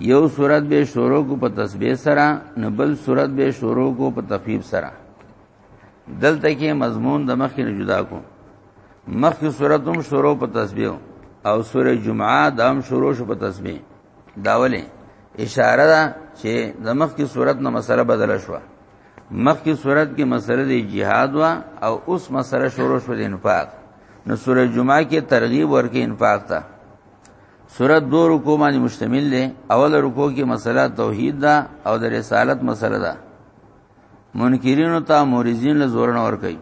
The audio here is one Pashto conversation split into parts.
یو صورت به شروع کو په تسبیح سره نه بل صورت به شروع کو په تخفیف سره دلته کې مضمون د مخکې نه جدا کو مخکې صورت هم شروع په تسبیح او سوره جمعه د هم شروع شو په تسبیح داولې اشاره ده چې د مخکې صورت نه مسله بدله شوه مخکې صورت کې مسله د جهاد وا او اوس مسله شروع شو د انفاق نو سوره جمعه کې ترغیب ورکې انفاق ته سورۃ دو رکو باندې مشتمل دی اول رکو کې مسله توحید ده او د رسالت مسله ده منکرین او تامورزین له زور نه ور کوي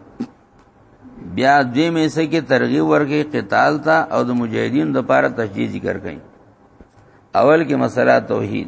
بیا دې مې سه کې ترغیب ورکې قتال ته او د مجاهدین د پاره تشجیع ذکر کړي اول کې مسله توحید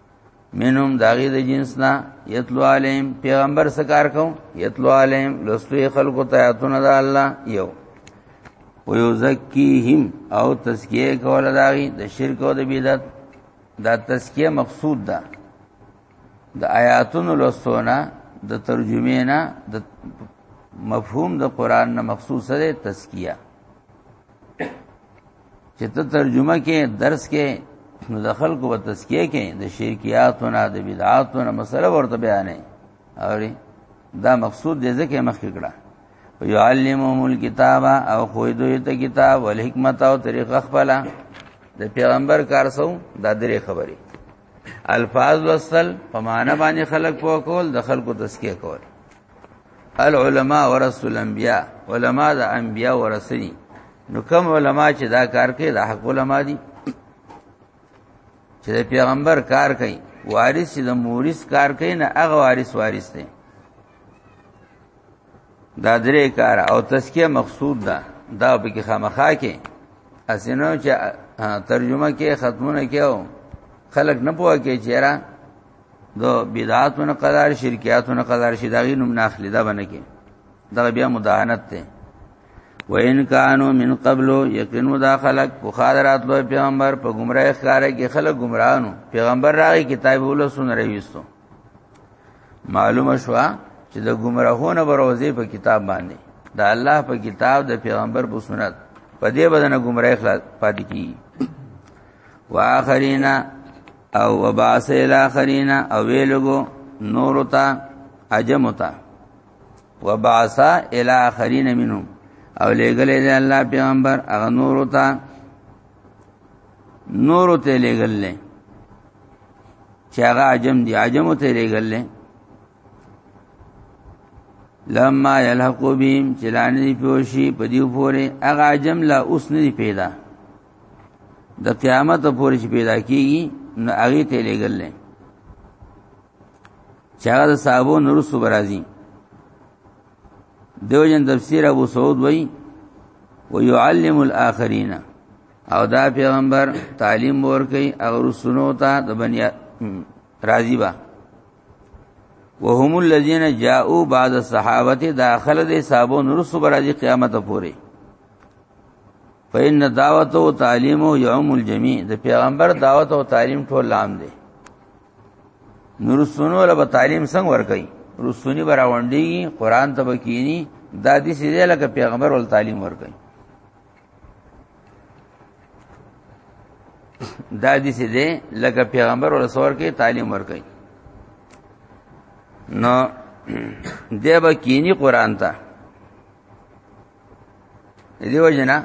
منهم داغی د جنس نه یتلو علیم پیغمبر سکار کو یتلو علیم لستوی خلق ته آیاتونه د الله یو و یزکیهم او تزکیه کول داغی د شرک او د بدعت دا تزکیه مقصود ده د آیاتونو لستونه د ترجمه نه د مفهوم د قران نه مخصوصه ده تزکیه چې ته ترجمه کې درس کې نو د خلکو په تزکیه کې د شرکیاتو نه د بدعاتو نه مسله ورته بیانې اوري دا مقصود دې ځکه مخکې کړه یعلمهم الكتاب او خو دوی ته کتاب او حکمت او طریقه خپل د پیغمبر کار سو دا درې خبرې الفاظ وصل په معنا باندې خلق پوه کول د خلقو تزکیه کول العلماء ورثه الانبیاء علما د انبیاء ورثنی نو کوم علما چې دا کار کوي د حق علما دي چې پیغمبر کار کوي وارث چې د مورث کار کوي نه هغه وارث وارث دی دا درې کار او تزکیه مقصود ده دا به کې خامخا کې اسینو چې ترجمه کې ختمونه کېو خلق نه پوهه کې چیرې دو بدعاتونه قدار شرکیاتونه قدار شي داغي نوم ناخلی دا باندې کې دا بیا مداهنت ته وین کانو من قبل یقینو دا خلق بخادرات لو پیغمبر په گمراه ښکارې کې خلق گمراهانو پیغمبر راغی کتاب ولسونه راويستو معلومه شو چې د گمراهونه بروزي په کتاب باندې د الله په کتاب د پیغمبر په سنت په دې بدن گمراه خلاص پاتې کی واخرینا او وباس الاخرینا او ویلګو نور تا عجم تا وباس الاخرین منهم او لګلې الله پیغمبر اغه نور تا نور ته لګل نه چې هغه عجم دی عجم ته لګل نه لما يلحقو بهم چلان دی پوشي په دیو پورې هغه عجم لا اوس نه پیدا د قیامت پورې پیدا کیږي نو هغه ته لګل نه چې هغه د صحابو نورسو برازي دیو جن تفسیر ابو سعود وای ويعلم الاخرین او دا پیغمبر تعلیم ورکي او رسونو ته د بنی راضی با وهم الذين جاءوا بعد الصحابه داخل دي صحابو نورسو برازي قیامت پورې فإن دعوت او تعلیم او يعم الجميع د پیغمبر دعوت او تعلیم ټول عام دي نو رسونو له تعلیم څنګه ورکي رسونی براوندي قران ته بکینی دا دې سیده لکه پیغمبر ول تعلیم ورکي دا دې سیده لکه پیغمبر ول سور کې تعلیم ورکي نو دې بکینی قران ته دیو جنا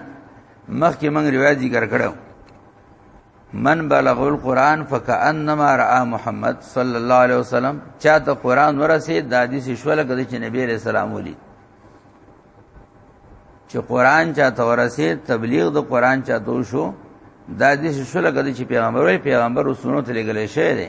مخکې موږ روایت ذکر کړو من بلغ القرآن فکأنما رأى محمد صلی الله علیه وسلم چاته قرآن ورسه د حدیث شوله کده چې نبی علیہ السلام ولید چې قران چاته ورسه تبلیغ د قران چاته شو د حدیث شوله کده چې پیغمبر وی پیغمبر او سنت لګلې شه دي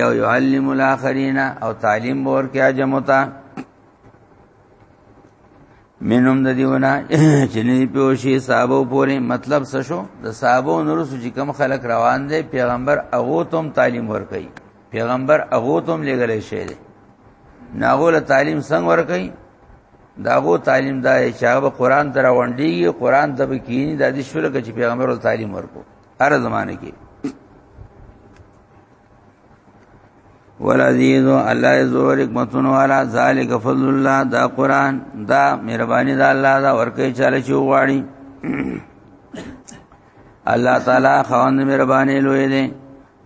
یو يعلم الاخرین او تعلیم بور کې اجمتا منهم د دیونه چې نه پیوشي صحابه پورې مطلب څه شو د صحابه نور چې کم خلک روان دي پیغمبر هغه تم تعلیم ور کوي پیغمبر هغه تم لګلې شي دي ناغول تعلیم څنګه ور کوي داغو تعلیم دا چې هغه قرآن تر وندي قرآن د بکینی د دې شول کې پیغمبر تعلیم ورکو هر زمانه کې ولذیذ الله زور حکمتون والا ذالک فضل الله دا قران دا مهرباني دا الله دا ورکه چاله چې وغواړي الله تعالی خوند مهرباني لوی دی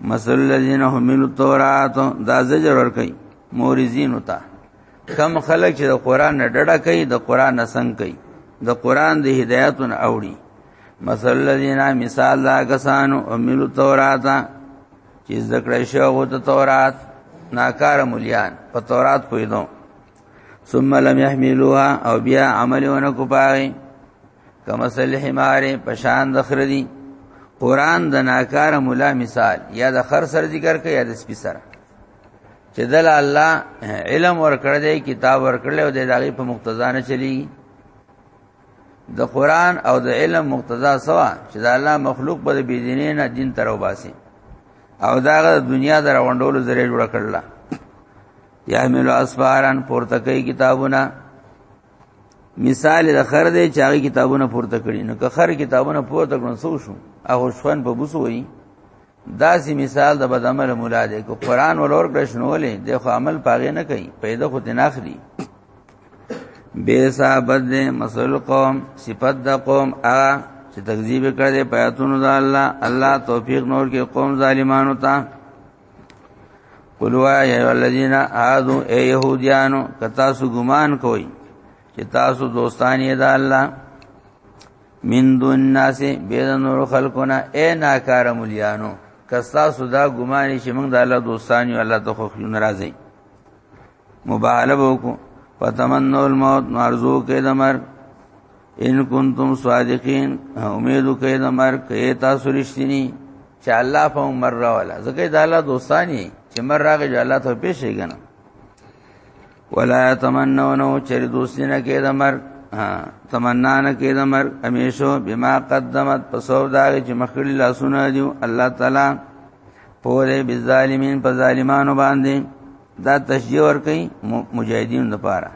مثل الذين حملوا التوراۃ دا زجر ور کوي مورزین وتا کم خلک چې د قران نه ډډه کوي د قران نه څنګه کوي د قران د هدایتونو اوړي مثل الذين مثال دا کسانو املو تورات چې ذکر شوو ته تورات ناکار مليان په تورات پویدو ثم لم يحملوها او بیا عملونه کو پاره کما سل حمار پشان دخر دي قران د ناکار مولا مثال یا د خر سر ذکر کوي یا د سپي سره چې دل الله علم ورکړ دی کتاب ورکړل او د داغي په مقتضا نه چلی د قران او د علم مقتضا سوا چې د الله مخلوق په بی دینه نه دین تر وباسي او داغه دنیا در وندولو ذریعہ جوړ کړل یحمل اسفارن پورته کوي کتابونه مثال د خر دی چې هغه کتابونه پورته کړي نو که خر کتابونه پورته کړي سو شو هغه شوان په بوسو وي دا سی مثال د بد عمل مولا دی کو قران ولور کښنولې د خو عمل پاغه نه کوي پیدا خو دین اخلي بیسا بد دی مسل قوم صفت د قوم ا چې تکذیب کړي پیاتونو د الله الله توفیق نور کې قوم ظالمانو ته قلوا یا الذین اعذو ای یهودیانو کتا سو ګمان کوي چې تاسو دوستانی د الله من دون الناس بيد نور خلقنا اے ناکار مليانو کستا سودا ګمان شي موږ د الله دوستان یو الله ته خو ناراضي مبالغه وکړو فتمنو الموت مرزو کې د مرګ ان کنتم صادقین امید کې د مرګ کې تاسو رښتینی چې الله په عمر راواله ځکه د الله دوستانی چې مر راغی الله ته پیښې غنه ولا تمنون چر دوسینه کې د مرګ تمنا نه کې د مرګ همیشو بما قدمت پسو دا چې مخړي لاسونه دی الله تعالی پوره بظالمین په ظالمانو باندې دا تشجیع ور کوي مجاهدین لپاره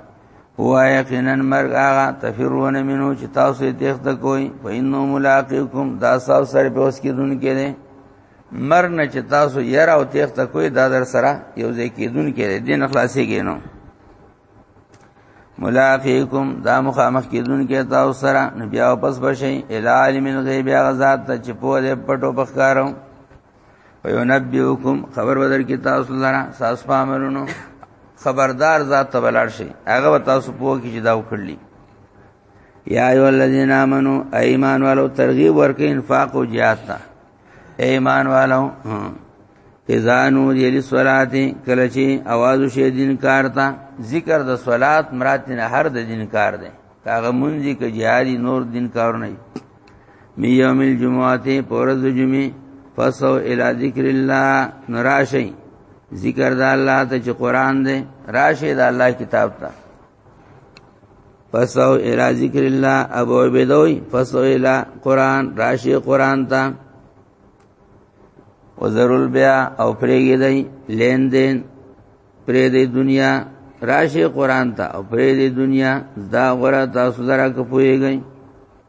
هو یقینا مرګ هغه تفرون منو چې تاسو یې تخت کوی فینو ملاقاتکم دا تاسو سره په اوس کې دن کې مرنه چې تاسو یره او تیخ ته کوی دا در سره یو ځای کېدون کې دین خلاصې کینو ملاقاتکم دا مخامخ کیدون کې تاسو سره نو بیا واپس بشئ ال عالم الغیب غزاد ته چې په دې پټو بخکارو وينبئکم خبر بدر کې تاسو لرا ساس پامرونو خبردار ذات ته بلار شي هغه تاسو په کې چې دا وکړلی یا ایو الذین آمنو ایمان والو ترغیب ورکې انفاق او جهاد ته ایمان والو اذا نودی للصلاه کله چې आवाज شي دین کار تا ذکر د صلات مراد نه هر د دین کار دی کاغه منځي کې جهادي نور دین کار نه می یوم الجمعه ته پورز جمعه فسو الی ذکر الله نراشی ذکر د الله ته چې قران دی راشی د الله کتاب ته فسو الى ذکر الله ابو عبیدوی فسو الى قران راشی قران تا وزرل بیا او پریګی دی لین دین پری دی دنیا راشی قران تا او پری دی دنیا دا غره تاسو درا کپوی گئی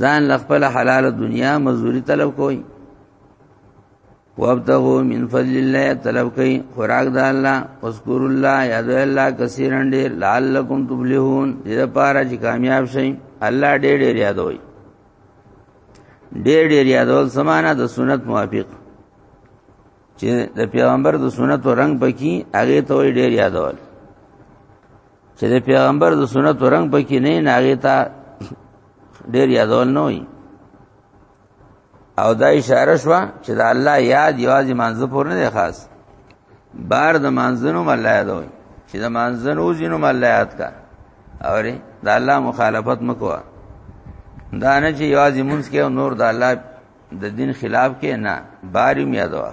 ځان لخپل حلال دنیا مزوري طلب کوي وابتغوا من فضل الله طلب کوي خوراک د الله اذكر الله یاد الله کثیرن ډیر لعلکم تفلحون دې لپاره چې کامیاب شئ الله ډېر ډېر یادوي ډېر ډېر یادول سمانه د سنت موافق چې د پیغمبر د سنت رنگ پکې هغه ته ډېر یادول چې د پیغمبر د سنت رنگ پکې نه ناغه تا ډیر یادول نه وي او دا اشاره شو چې د الله یاد یوازې منځ پور نه دی خاص بار د منځونو الله یاد وي چې د منځونو ځینو الله یاد کا اوري د الله مخالفت مکوا دا نه چې یوازې مونږ کې نور د الله د دین خلاف کې نه باریم یادوا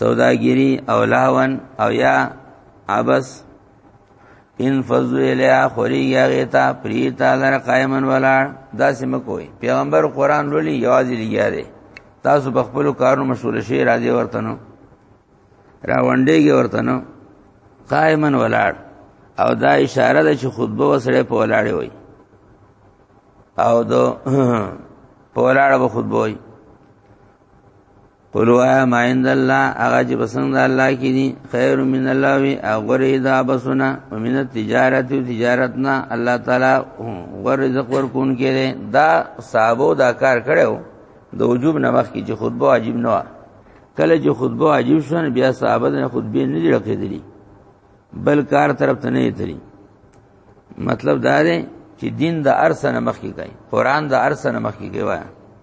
سوداګری او لهون او یا عبس ان فضل الیا خوری یا غیتا پری تعالی قائمن ولاړ دا سم کوی پیغمبر قران لولي یوازې لګیا دی تاسو په خپل کارو مشغول شئ راځي ورته نو راونډيږي ورته نو قائمن ولاړ او دا اشاره ده چې خطبه وسړې په ولاړې وای او دو په ولاړه به خطبه وای قلوا ما عند الله هغه چې بسنګ د الله کې دي خیر من الله وی غره دا بسنا ومن التجارت او تجارتنا الله تعالی غره رزق ورکون کې دا صحابو دا کار کړو د وجوب نه مخ کې چې خطبه واجب نه و کله چې خطبه واجب شون بیا صحابه نه خطبه نه جوړ کېدلی بل کار طرف ته نه تری مطلب دا دی چې دین د ارسنه مخ کې کوي قران د ارسنه مخ کې کوي